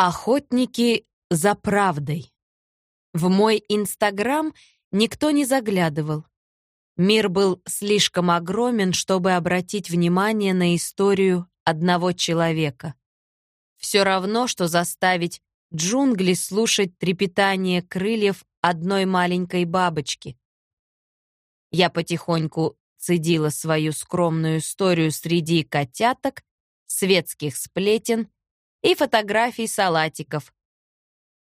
Охотники за правдой. В мой Инстаграм никто не заглядывал. Мир был слишком огромен, чтобы обратить внимание на историю одного человека. Все равно, что заставить джунгли слушать трепетание крыльев одной маленькой бабочки. Я потихоньку цедила свою скромную историю среди котяток, светских сплетен и фотографий салатиков.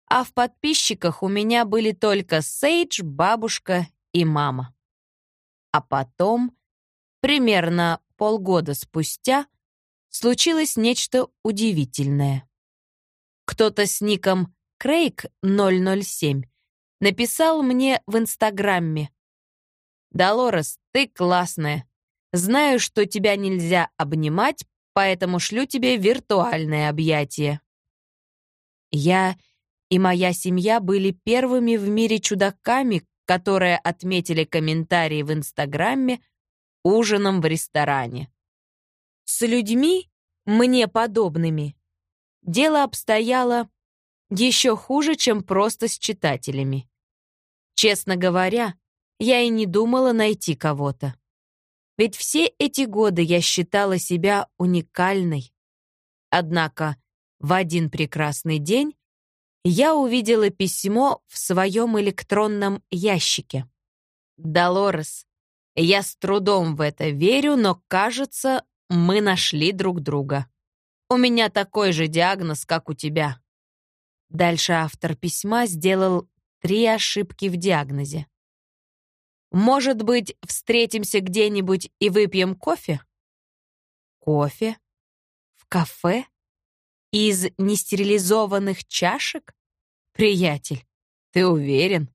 А в подписчиках у меня были только Сейдж, бабушка и мама. А потом, примерно полгода спустя, случилось нечто удивительное. Кто-то с ником Крейг007 написал мне в Инстаграме. «Долорес, ты классная. Знаю, что тебя нельзя обнимать, поэтому шлю тебе виртуальное объятие. Я и моя семья были первыми в мире чудаками, которые отметили комментарии в Инстаграме ужином в ресторане. С людьми, мне подобными, дело обстояло еще хуже, чем просто с читателями. Честно говоря, я и не думала найти кого-то. Ведь все эти годы я считала себя уникальной. Однако в один прекрасный день я увидела письмо в своем электронном ящике. «Долорес, я с трудом в это верю, но, кажется, мы нашли друг друга. У меня такой же диагноз, как у тебя». Дальше автор письма сделал три ошибки в диагнозе. Может быть, встретимся где-нибудь и выпьем кофе? Кофе? В кафе? Из нестерилизованных чашек? Приятель, ты уверен?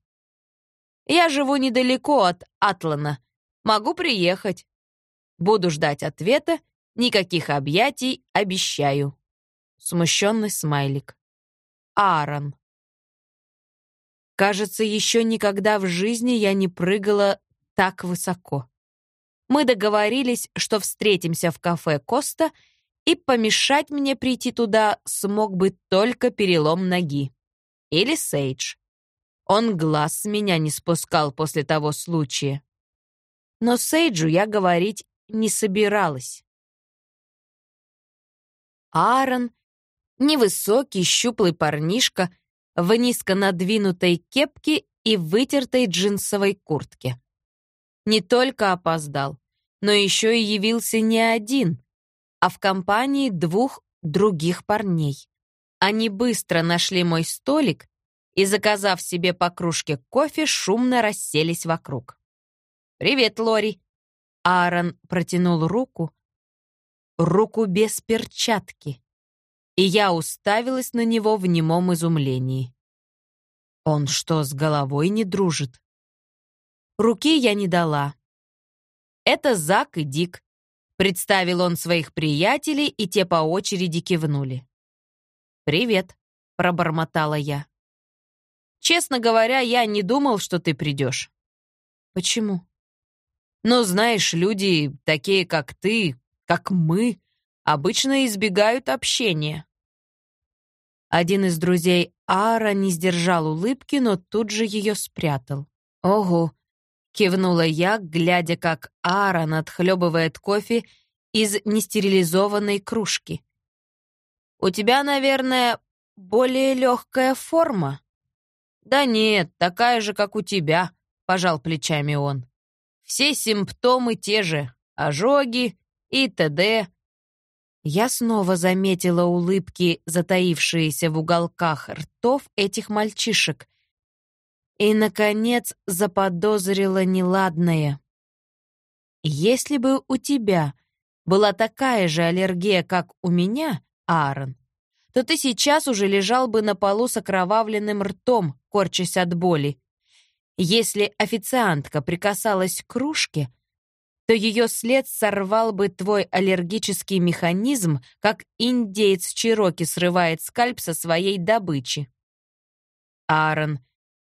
Я живу недалеко от Атлана. Могу приехать. Буду ждать ответа. Никаких объятий, обещаю. Смущенный смайлик. Аарон. Кажется, еще никогда в жизни я не прыгала так высоко. Мы договорились, что встретимся в кафе «Коста», и помешать мне прийти туда смог бы только перелом ноги. Или Сейдж. Он глаз с меня не спускал после того случая. Но Сейджу я говорить не собиралась. Аарон, невысокий, щуплый парнишка, в низко надвинутой кепке и вытертой джинсовой куртке. Не только опоздал, но еще и явился не один, а в компании двух других парней. Они быстро нашли мой столик и, заказав себе по кружке кофе, шумно расселись вокруг. «Привет, Лори!» Аарон протянул руку, руку без перчатки и я уставилась на него в немом изумлении. Он что, с головой не дружит? Руки я не дала. Это Зак и Дик. Представил он своих приятелей, и те по очереди кивнули. «Привет», — пробормотала я. «Честно говоря, я не думал, что ты придешь». «Почему?» «Ну, знаешь, люди, такие как ты, как мы, обычно избегают общения. Один из друзей Ара не сдержал улыбки, но тут же ее спрятал. «Ого!» — кивнула я, глядя, как Ара отхлебывает кофе из нестерилизованной кружки. «У тебя, наверное, более легкая форма?» «Да нет, такая же, как у тебя», — пожал плечами он. «Все симптомы те же — ожоги и т.д. Я снова заметила улыбки, затаившиеся в уголках ртов этих мальчишек. И, наконец, заподозрила неладное. Если бы у тебя была такая же аллергия, как у меня, Аарон, то ты сейчас уже лежал бы на полу с окровавленным ртом, корчась от боли. Если официантка прикасалась к кружке — то ее след сорвал бы твой аллергический механизм, как индеец Чироки срывает скальп со своей добычи. Аарон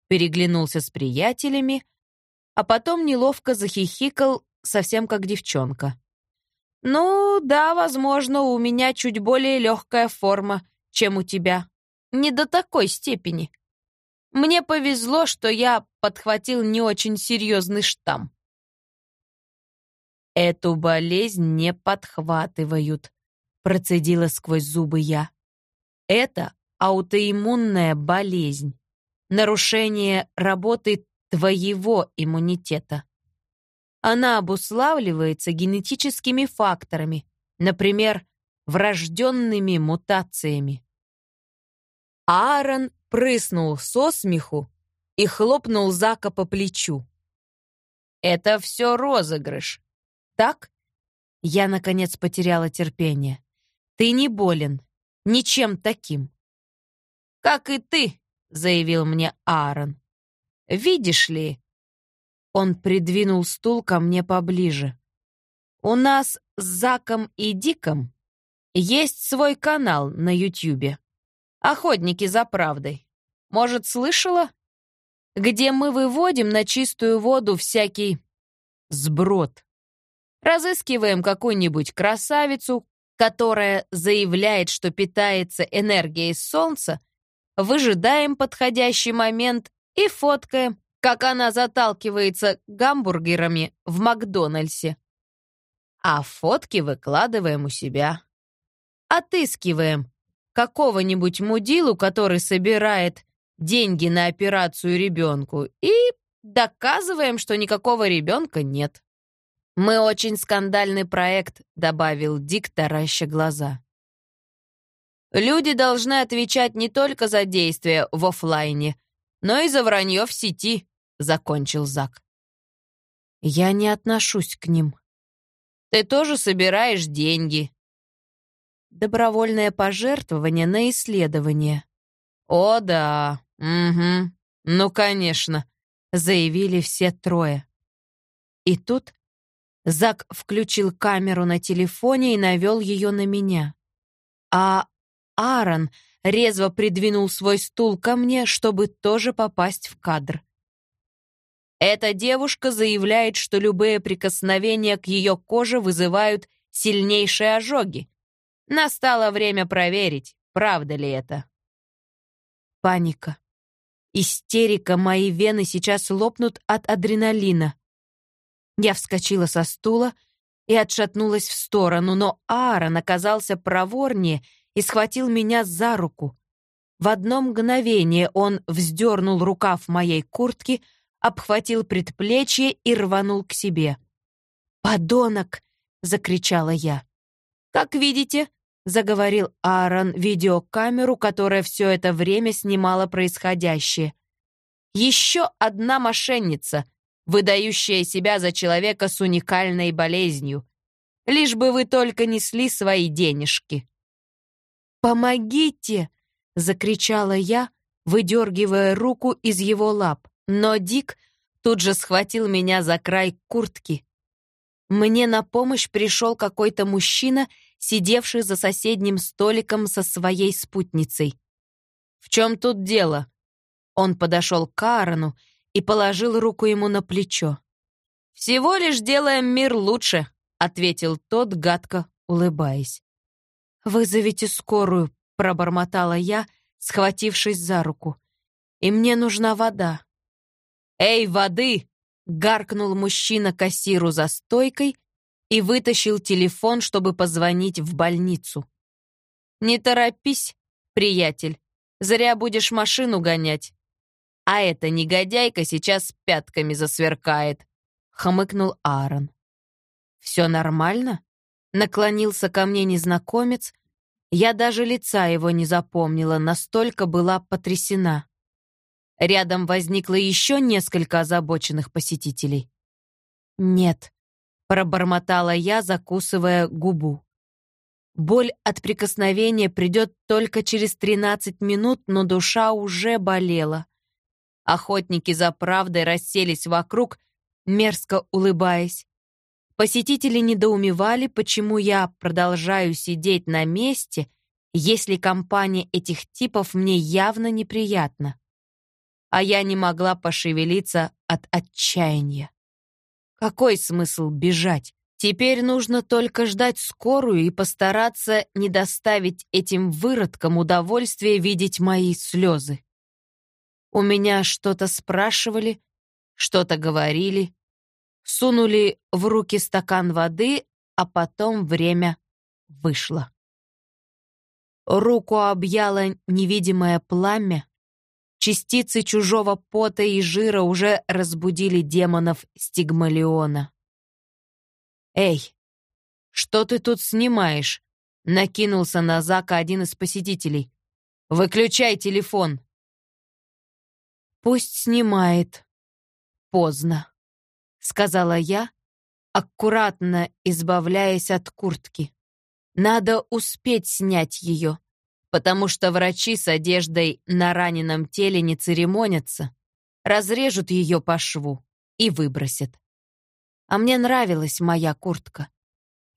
переглянулся с приятелями, а потом неловко захихикал, совсем как девчонка. «Ну, да, возможно, у меня чуть более легкая форма, чем у тебя. не до такой степени. Мне повезло, что я подхватил не очень серьезный штамм. «Эту болезнь не подхватывают», — процедила сквозь зубы я. «Это аутоиммунная болезнь, нарушение работы твоего иммунитета. Она обуславливается генетическими факторами, например, врожденными мутациями. Аарон прыснул со смеху и хлопнул Зака по плечу. «Это все розыгрыш. Так?» Я, наконец, потеряла терпение. «Ты не болен. Ничем таким». «Как и ты», — заявил мне Аарон. «Видишь ли...» Он придвинул стул ко мне поближе. «У нас с Заком и Диком есть свой канал на Ютьюбе. Охотники за правдой. Может, слышала? Где мы выводим на чистую воду всякий сброд. Разыскиваем какую-нибудь красавицу, которая заявляет, что питается энергией солнца, выжидаем подходящий момент и фоткаем, как она заталкивается гамбургерами в Макдональдсе. А фотки выкладываем у себя. Отыскиваем какого-нибудь мудилу, который собирает деньги на операцию ребенку, и доказываем, что никакого ребенка нет. «Мы очень скандальный проект», — добавил Дик, тараща глаза. «Люди должны отвечать не только за действия в офлайне, но и за вранье в сети», — закончил Зак. «Я не отношусь к ним». «Ты тоже собираешь деньги». «Добровольное пожертвование на исследование». «О, да, угу, ну, конечно», — заявили все трое. И тут Зак включил камеру на телефоне и навел ее на меня. А Аарон резво придвинул свой стул ко мне, чтобы тоже попасть в кадр. Эта девушка заявляет, что любые прикосновения к ее коже вызывают сильнейшие ожоги. Настало время проверить, правда ли это. Паника. Истерика, мои вены сейчас лопнут от адреналина. Я вскочила со стула и отшатнулась в сторону, но Аарон оказался проворнее и схватил меня за руку. В одно мгновение он вздернул рукав моей куртки, обхватил предплечье и рванул к себе. «Подонок!» — закричала я. «Как видите», — заговорил Аарон видеокамеру, которая все это время снимала происходящее. «Еще одна мошенница, выдающая себя за человека с уникальной болезнью. Лишь бы вы только несли свои денежки». «Помогите!» — закричала я, выдергивая руку из его лап. Но Дик тут же схватил меня за край куртки. Мне на помощь пришел какой-то мужчина, сидевший за соседним столиком со своей спутницей. «В чем тут дело?» Он подошел к Аарону и положил руку ему на плечо. «Всего лишь делаем мир лучше», — ответил тот, гадко улыбаясь. «Вызовите скорую», — пробормотала я, схватившись за руку. «И мне нужна вода». «Эй, воды!» — гаркнул мужчина кассиру за стойкой и вытащил телефон, чтобы позвонить в больницу. «Не торопись, приятель, зря будешь машину гонять. А эта негодяйка сейчас пятками засверкает», — хмыкнул Аарон. «Все нормально?» — наклонился ко мне незнакомец. Я даже лица его не запомнила, настолько была потрясена. Рядом возникло еще несколько озабоченных посетителей. «Нет», — пробормотала я, закусывая губу. Боль от прикосновения придет только через 13 минут, но душа уже болела. Охотники за правдой расселись вокруг, мерзко улыбаясь. Посетители недоумевали, почему я продолжаю сидеть на месте, если компания этих типов мне явно неприятна. А я не могла пошевелиться от отчаяния. Какой смысл бежать? Теперь нужно только ждать скорую и постараться не доставить этим выродкам удовольствие видеть мои слезы. У меня что-то спрашивали, что-то говорили, сунули в руки стакан воды, а потом время вышло. Руку объяло невидимое пламя, частицы чужого пота и жира уже разбудили демонов стигмалиона. «Эй, что ты тут снимаешь?» — накинулся на Зака один из посетителей. «Выключай телефон!» «Пусть снимает. Поздно», — сказала я, аккуратно избавляясь от куртки. «Надо успеть снять ее, потому что врачи с одеждой на раненом теле не церемонятся, разрежут ее по шву и выбросят. А мне нравилась моя куртка.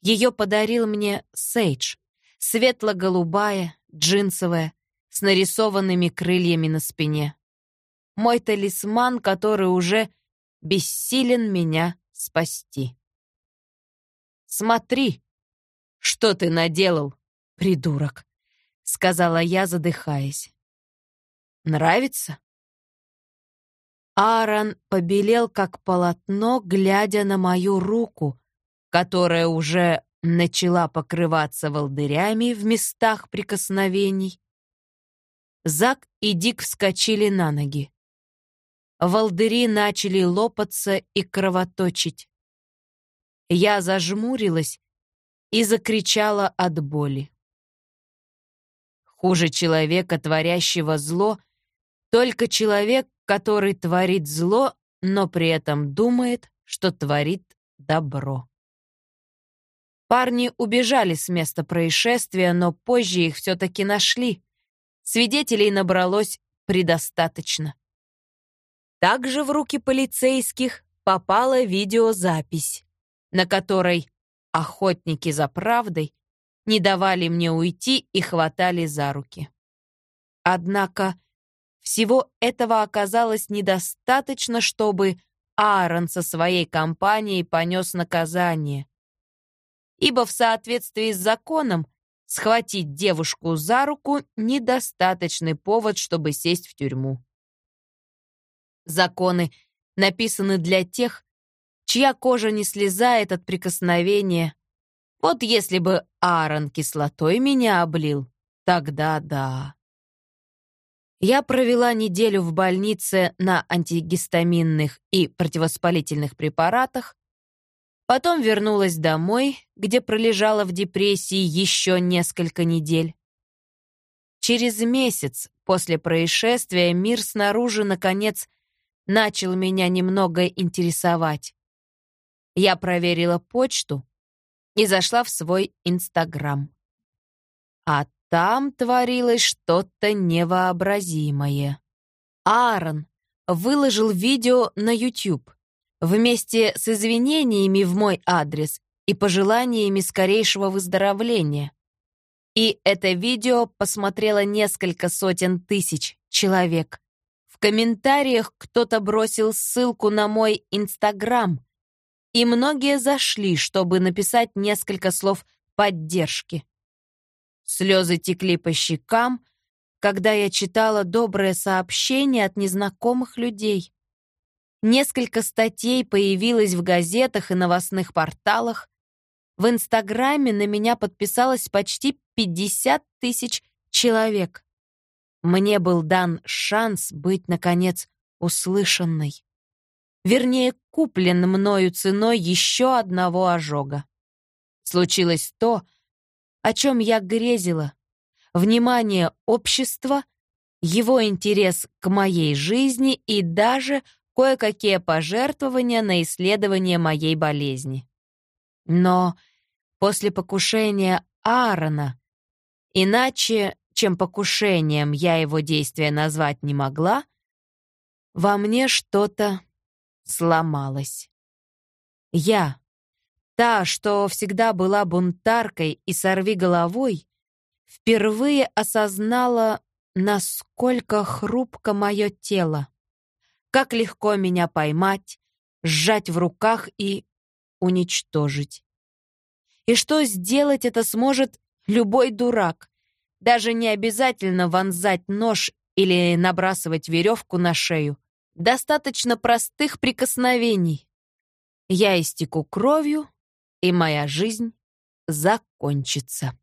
Ее подарил мне Сейдж. Светло-голубая, джинсовая, с нарисованными крыльями на спине. Мой талисман, который уже бессилен меня спасти. «Смотри, что ты наделал, придурок», — сказала я, задыхаясь. «Нравится?» Аарон побелел, как полотно, глядя на мою руку, которая уже начала покрываться волдырями в местах прикосновений. Зак и Дик вскочили на ноги. Волдыри начали лопаться и кровоточить. Я зажмурилась и закричала от боли. Хуже человека, творящего зло, только человек, который творит зло, но при этом думает, что творит добро. Парни убежали с места происшествия, но позже их все-таки нашли. Свидетелей набралось предостаточно. Также в руки полицейских попала видеозапись, на которой охотники за правдой не давали мне уйти и хватали за руки. Однако всего этого оказалось недостаточно, чтобы Аарон со своей компанией понес наказание. Ибо в соответствии с законом схватить девушку за руку — недостаточный повод, чтобы сесть в тюрьму. Законы написаны для тех, чья кожа не слезает от прикосновения. Вот если бы Аарон кислотой меня облил, тогда да. Я провела неделю в больнице на антигистаминных и противовоспалительных препаратах, потом вернулась домой, где пролежала в депрессии еще несколько недель. Через месяц после происшествия мир снаружи, наконец, начал меня немного интересовать. Я проверила почту и зашла в свой Инстаграм. А там творилось что-то невообразимое. Аарон выложил видео на YouTube вместе с извинениями в мой адрес и пожеланиями скорейшего выздоровления. И это видео посмотрело несколько сотен тысяч человек. В комментариях кто-то бросил ссылку на мой Инстаграм, и многие зашли, чтобы написать несколько слов поддержки. Слезы текли по щекам, когда я читала добрые сообщения от незнакомых людей. Несколько статей появилось в газетах и новостных порталах. В Инстаграме на меня подписалось почти 50 тысяч человек. Мне был дан шанс быть, наконец, услышанной. Вернее, куплен мною ценой еще одного ожога. Случилось то, о чем я грезила. Внимание общества, его интерес к моей жизни и даже кое-какие пожертвования на исследование моей болезни. Но после покушения Аарона, иначе, чем покушением я его действия назвать не могла, во мне что-то сломалось. Я, Та, что всегда была бунтаркой и сорви головой, впервые осознала, насколько хрупко мое тело, как легко меня поймать, сжать в руках и уничтожить. и что сделать это сможет любой дурак. Даже не обязательно вонзать нож или набрасывать веревку на шею. Достаточно простых прикосновений. Я истеку кровью, и моя жизнь закончится.